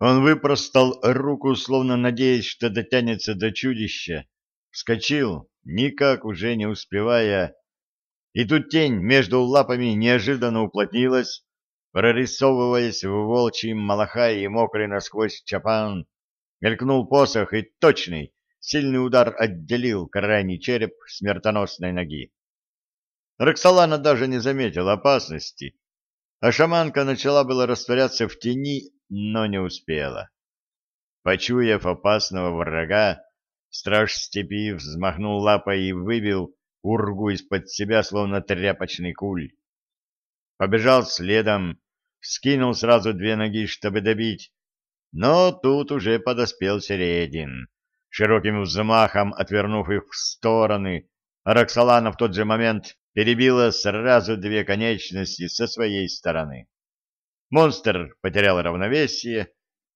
Он выпростал руку, словно надеясь, что дотянется до чудища, вскочил, никак уже не успевая, и тут тень между лапами неожиданно уплотнилась, прорисовываясь в волчьем малахае и мокрый насквозь чапан, мелькнул посох и точный, сильный удар отделил крайний череп смертоносной ноги. Роксолана даже не заметила опасности, а шаманка начала было растворяться в тени, но не успела. Почуяв опасного врага, страж степи взмахнул лапой и выбил ургу из-под себя, словно тряпочный куль. Побежал следом, скинул сразу две ноги, чтобы добить, но тут уже подоспел Середин, широким взмахом отвернув их в стороны, Роксолана в тот же момент перебила сразу две конечности со своей стороны. Монстр потерял равновесие,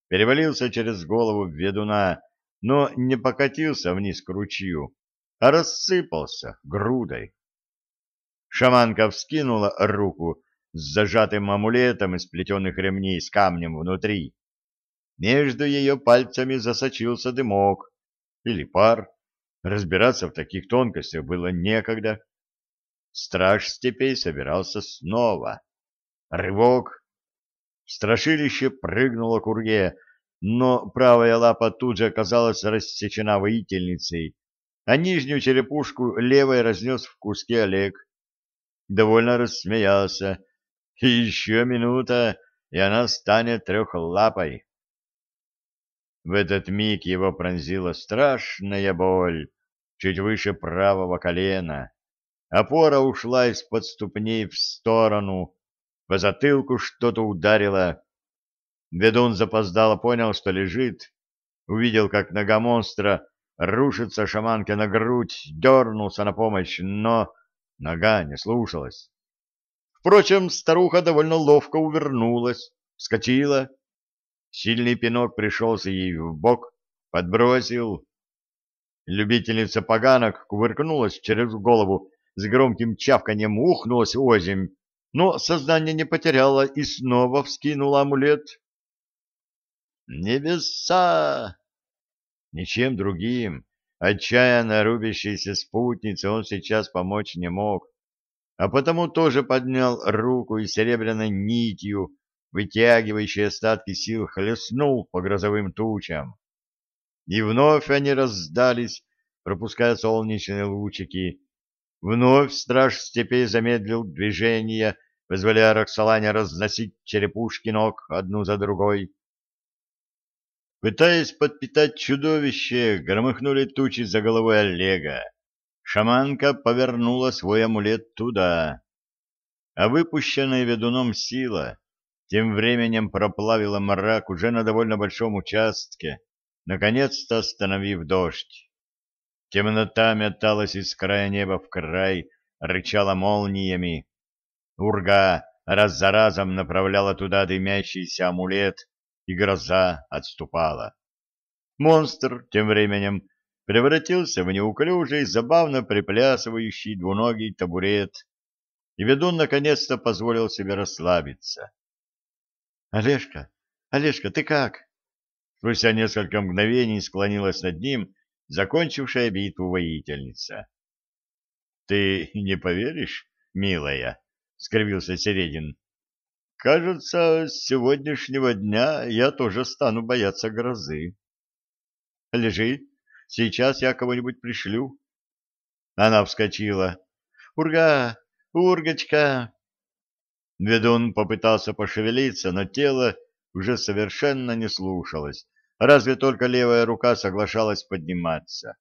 перевалился через голову ведуна, но не покатился вниз к ручью, а рассыпался грудой. Шаманка вскинула руку с зажатым амулетом из плетеных ремней с камнем внутри. Между ее пальцами засочился дымок или пар. Разбираться в таких тонкостях было некогда. Страж степей собирался снова. Рывок, Страшилище прыгнуло к урге, но правая лапа тут же оказалась рассечена воительницей, а нижнюю черепушку левой разнес в куски Олег. Довольно рассмеялся. И еще минута, и она станет трехлапой. В этот миг его пронзила страшная боль чуть выше правого колена. Опора ушла из-под ступней в сторону, по затылку что-то ударило. Ведун запоздало понял, что лежит. Увидел, как нога монстра рушится шаманке на грудь, дернулся на помощь, но нога не слушалась. Впрочем, старуха довольно ловко увернулась, вскочила. Сильный пинок пришелся ей в бок, подбросил. Любительница поганок кувыркнулась через голову, с громким чавканием ухнулась озимь, но сознание не потеряло и снова вскинула амулет. «Небеса!» Ничем другим, отчаянно рубящейся спутнице он сейчас помочь не мог, а потому тоже поднял руку и серебряной нитью, вытягивающей остатки сил, хлестнул по грозовым тучам. И вновь они раздались, пропуская солнечные лучики, Вновь страж степей замедлил движение, позволяя Роксолане разносить черепушки ног одну за другой. Пытаясь подпитать чудовище, громыхнули тучи за головой Олега. Шаманка повернула свой амулет туда. А выпущенная ведуном сила тем временем проплавила мрак уже на довольно большом участке, наконец-то остановив дождь. Темнота металась из края неба в край, рычала молниями. Урга раз за разом направляла туда дымящийся амулет, и гроза отступала. Монстр тем временем превратился в неуклюжий, забавно приплясывающий двуногий табурет, и ведун наконец-то позволил себе расслабиться. — Олежка, Олежка, ты как? Спустя несколько мгновений склонилась над ним закончившая битву воительница. — Ты не поверишь, милая? — скривился Середин. — Кажется, с сегодняшнего дня я тоже стану бояться грозы. — Лежи, сейчас я кого-нибудь пришлю. Она вскочила. — Урга! Ургочка! Ведун попытался пошевелиться, но тело уже совершенно не слушалось, разве только левая рука соглашалась подниматься.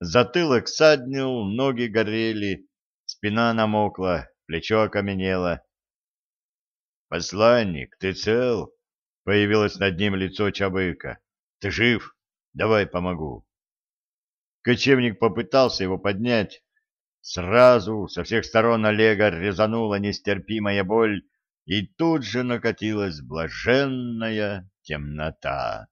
Затылок саднил, ноги горели, спина намокла, плечо окаменело. «Посланник, ты цел?» — появилось над ним лицо Чабыка. «Ты жив? Давай помогу». Кочевник попытался его поднять. Сразу со всех сторон Олега резанула нестерпимая боль, и тут же накатилась блаженная темнота.